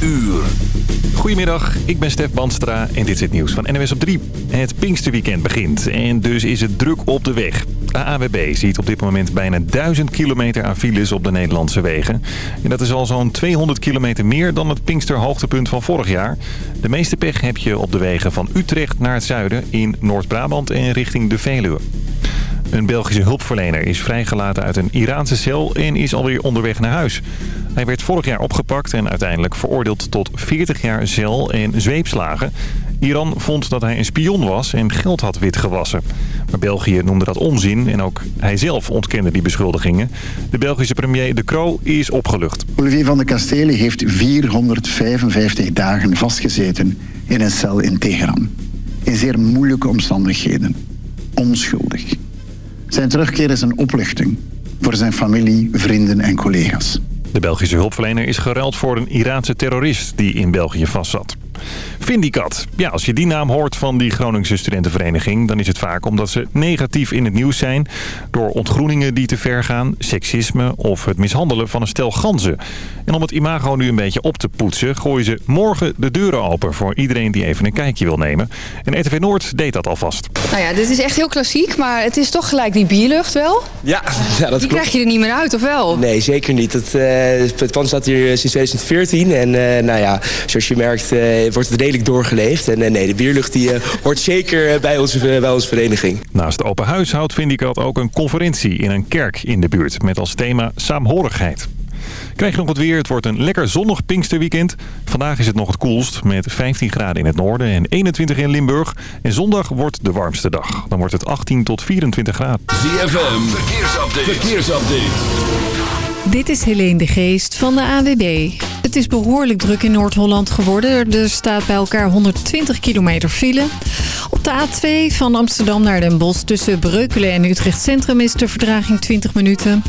uur. Goedemiddag, ik ben Stef Bandstra en dit is het nieuws van NWS op 3. Het Pinksterweekend begint en dus is het druk op de weg. De AWB ziet op dit moment bijna 1000 kilometer aan files op de Nederlandse wegen. En dat is al zo'n 200 kilometer meer dan het Pinksterhoogtepunt van vorig jaar. De meeste pech heb je op de wegen van Utrecht naar het zuiden in Noord-Brabant en richting de Veluwe. Een Belgische hulpverlener is vrijgelaten uit een Iraanse cel en is alweer onderweg naar huis. Hij werd vorig jaar opgepakt en uiteindelijk veroordeeld tot 40 jaar cel en zweepslagen. Iran vond dat hij een spion was en geld had witgewassen. Maar België noemde dat onzin en ook hij zelf ontkende die beschuldigingen. De Belgische premier De Croo is opgelucht. Olivier van de Kastelen heeft 455 dagen vastgezeten in een cel in Teheran. In zeer moeilijke omstandigheden. Onschuldig. Zijn terugkeer is een opluchting voor zijn familie, vrienden en collega's. De Belgische hulpverlener is geruild voor een Iraanse terrorist die in België vastzat. Vindicat. Ja, als je die naam hoort van die Groningse studentenvereniging... dan is het vaak omdat ze negatief in het nieuws zijn... door ontgroeningen die te ver gaan, seksisme of het mishandelen van een stel ganzen. En om het imago nu een beetje op te poetsen... gooien ze morgen de deuren open voor iedereen die even een kijkje wil nemen. En RTV Noord deed dat alvast. Nou ja, dit is echt heel klassiek, maar het is toch gelijk die bierlucht wel? Ja, ja dat Die klopt. krijg je er niet meer uit, of wel? Nee, zeker niet. Het, eh, het pand staat hier sinds 2014. En eh, nou ja, zoals je merkt eh, wordt het redelijk doorgeleefd. En eh, nee, de bierlucht die, eh, hoort zeker eh, bij onze, bij onze vereniging. Naast open huis houdt Vindicat ook een conferentie in een kerk in de buurt... met als thema saamhorigheid. Krijg je nog wat weer. Het wordt een lekker zonnig Pinksterweekend. Vandaag is het nog het koelst met 15 graden in het noorden en 21 in Limburg. En zondag wordt de warmste dag. Dan wordt het 18 tot 24 graden. ZFM, verkeersupdate. verkeersupdate. Dit is Helene de Geest van de AWB. Het is behoorlijk druk in Noord-Holland geworden. Er staat bij elkaar 120 kilometer file. De A2 van Amsterdam naar Den Bosch tussen Breukelen en Utrecht Centrum is de verdraging 20 minuten.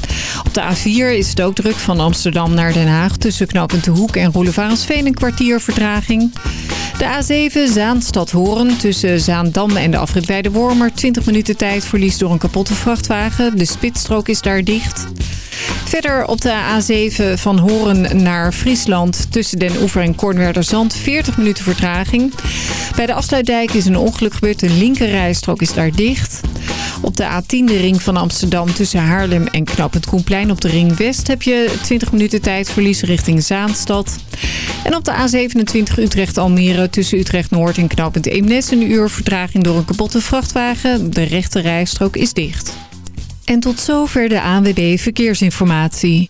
Op de A4 is het ook druk van Amsterdam naar Den Haag tussen knooppunt De Hoek en Roelevarensveen een kwartier verdraging. De A7 Zaanstad-Horen tussen Zaandam en de afrit bij de Wormer 20 minuten tijd verlies door een kapotte vrachtwagen. De spitsstrook is daar dicht. Verder op de A7 van Horen naar Friesland tussen Den Oever en Kornwerderzand 40 minuten vertraging. Bij de afsluitdijk is een ongeluk gebeurd, de linkerrijstrook is daar dicht. Op de A10 de ring van Amsterdam tussen Haarlem en Knappend Koenplein op de ring West heb je 20 minuten tijd verlies richting Zaanstad. En op de A27 Utrecht-Almere tussen Utrecht-Noord en Knappend Eemnes een uur vertraging door een kapotte vrachtwagen. De rechte rijstrook is dicht. En tot zover de ANWB Verkeersinformatie.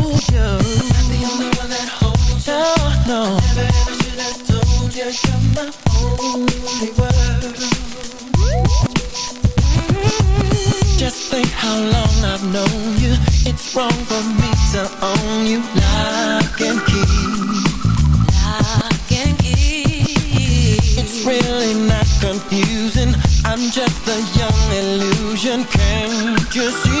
just a young illusion. Can't you see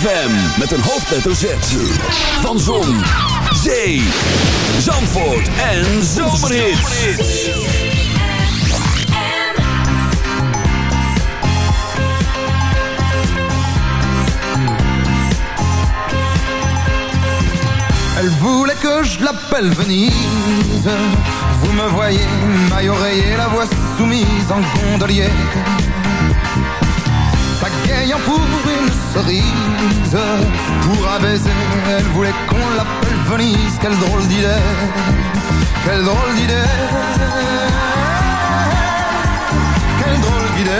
ZFM met een hoofdletter Z. Van Zon, Zee, Zandvoort en Zomerhits. Elle voulait que je l'appelle Venise. Vous me voyez, maille oreiller, la voix soumise en gondolier. Pagayant pour une cerise, pour un baiser, elle voulait qu'on l'appelle Venise, quelle drôle d'idée, quelle drôle d'idée, quelle drôle d'idée.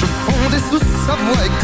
Je fondais sous sa voix.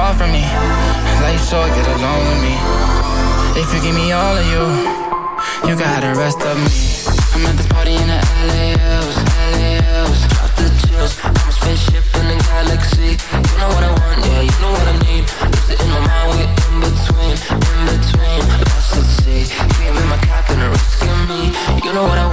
far from me. Life's short, get along with me. If you give me all of you, you got the rest of me. I'm at this party in the LAOs, LAOs. Drop the chills. I'm a spaceship in the galaxy. You know what I want, yeah, you know what I need. Lose it in my mind, we're in between, in between. Lost at sea. Came in my cap and risking me. You know what I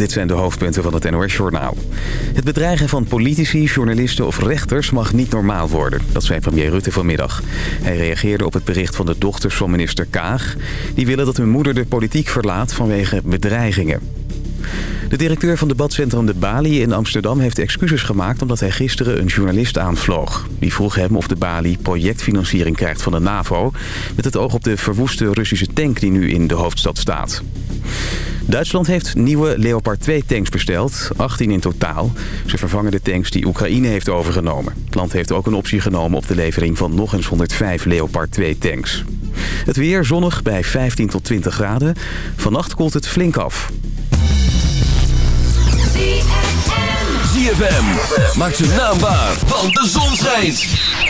dit zijn de hoofdpunten van het NOS-journaal. Het bedreigen van politici, journalisten of rechters mag niet normaal worden. Dat zei premier Rutte vanmiddag. Hij reageerde op het bericht van de dochters van minister Kaag. Die willen dat hun moeder de politiek verlaat vanwege bedreigingen. De directeur van debatcentrum De Bali in Amsterdam heeft excuses gemaakt... omdat hij gisteren een journalist aanvloog. Die vroeg hem of de Bali projectfinanciering krijgt van de NAVO... met het oog op de verwoeste Russische tank die nu in de hoofdstad staat. Duitsland heeft nieuwe Leopard 2 tanks besteld, 18 in totaal. Ze vervangen de tanks die Oekraïne heeft overgenomen. Het land heeft ook een optie genomen op de levering van nog eens 105 Leopard 2 tanks. Het weer zonnig bij 15 tot 20 graden. Vannacht koelt het flink af. ZFM. Maak zijn naam waar, want de zon schijnt.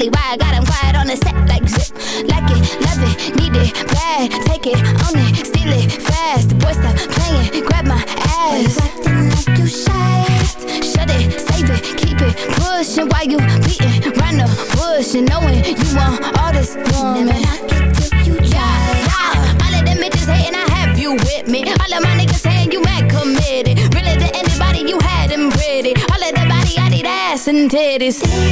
Probably why I got him quiet on the set like zip. Like it, love it, need it, bad. Take it, own it, steal it, fast. The boy stop playing, grab my ass. Acting like you shy. Shut it, save it, keep it pushing Why you beating round the bush and knowing you want all this woman. Never knock it till you Yeah, yeah. All of them bitches hating, I have you with me. All of my niggas saying you mad committed. Really to anybody, you had them pretty. All of the body, I need ass and titties.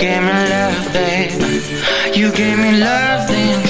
Babe, gave me love, babe. You gave me love and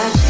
back.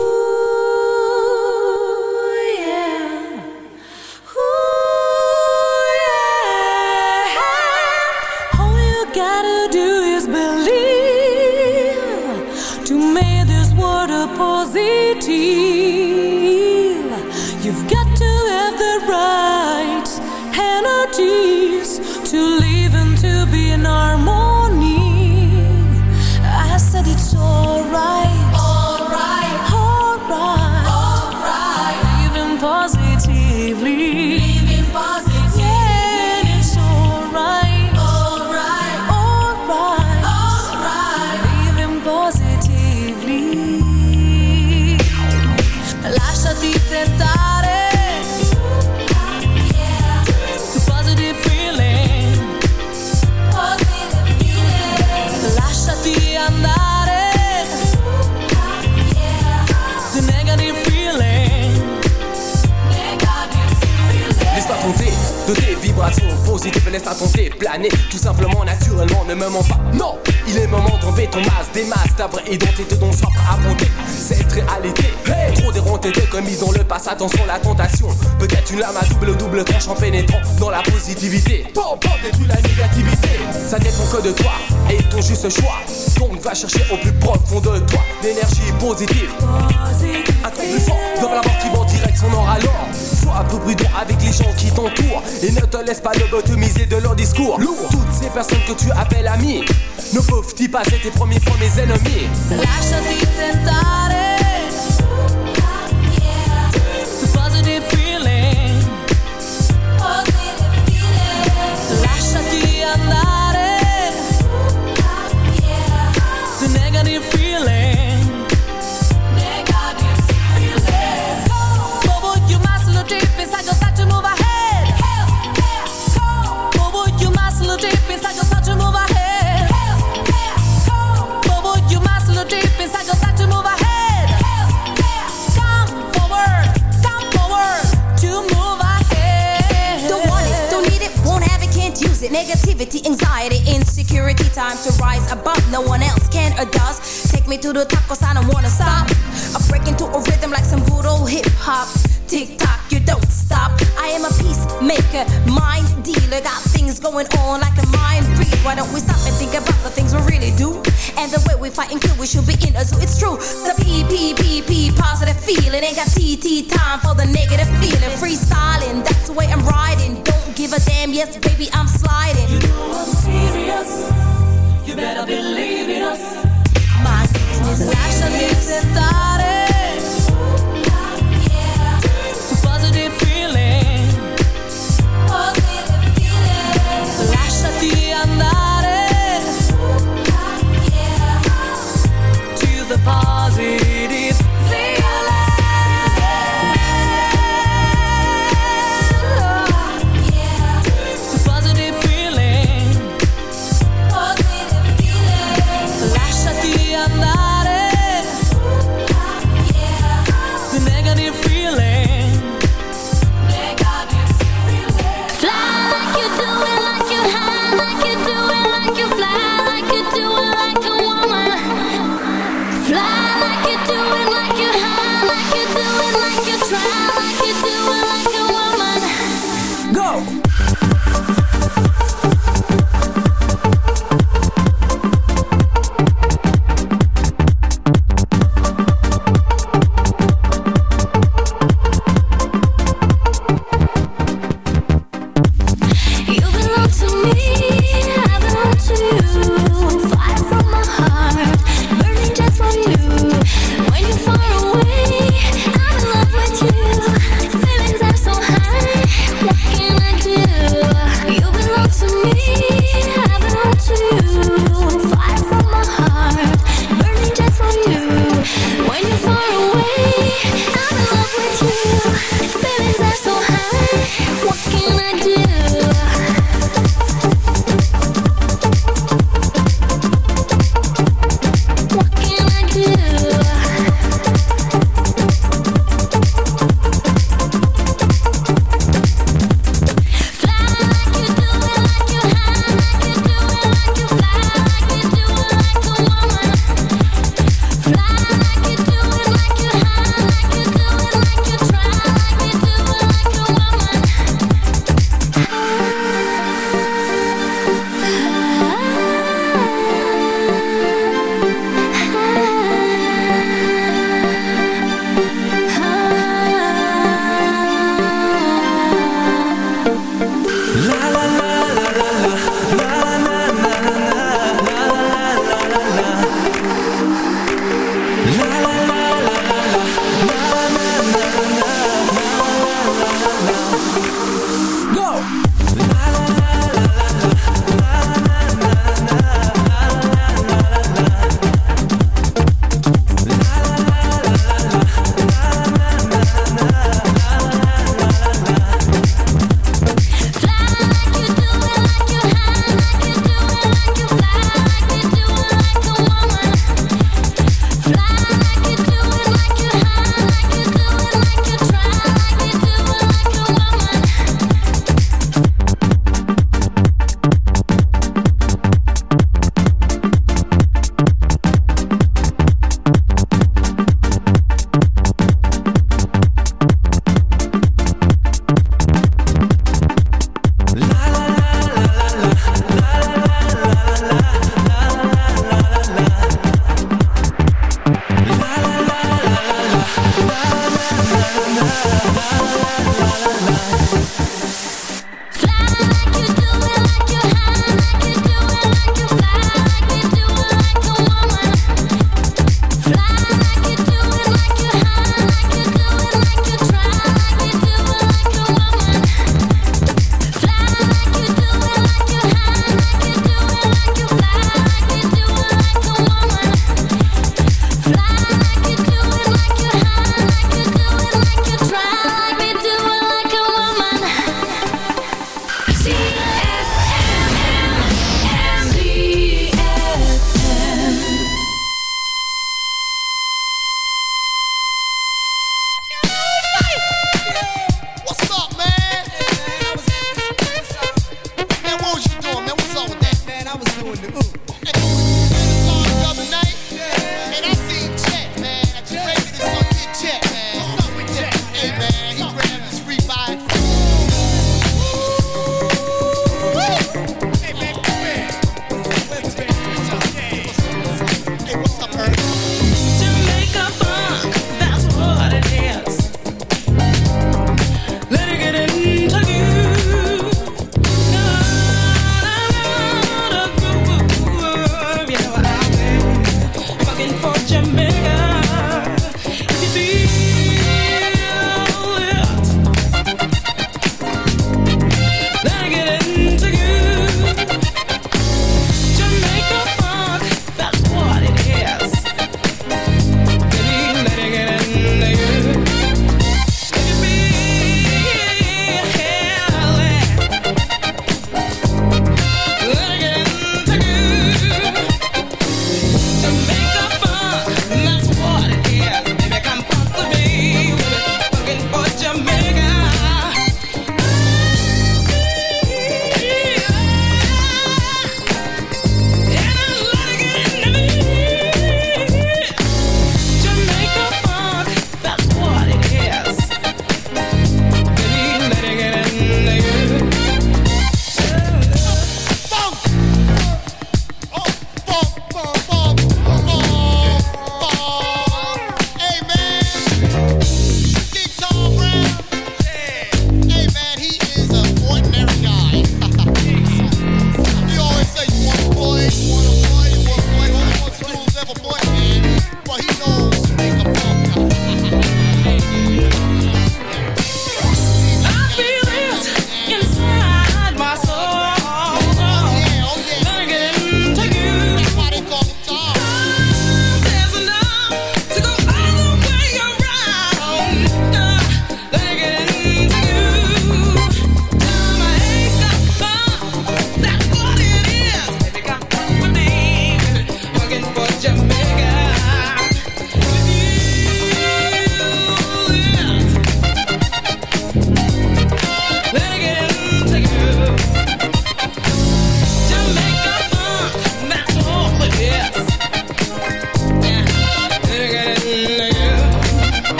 pas, j'ai été promis pour mes ennemis.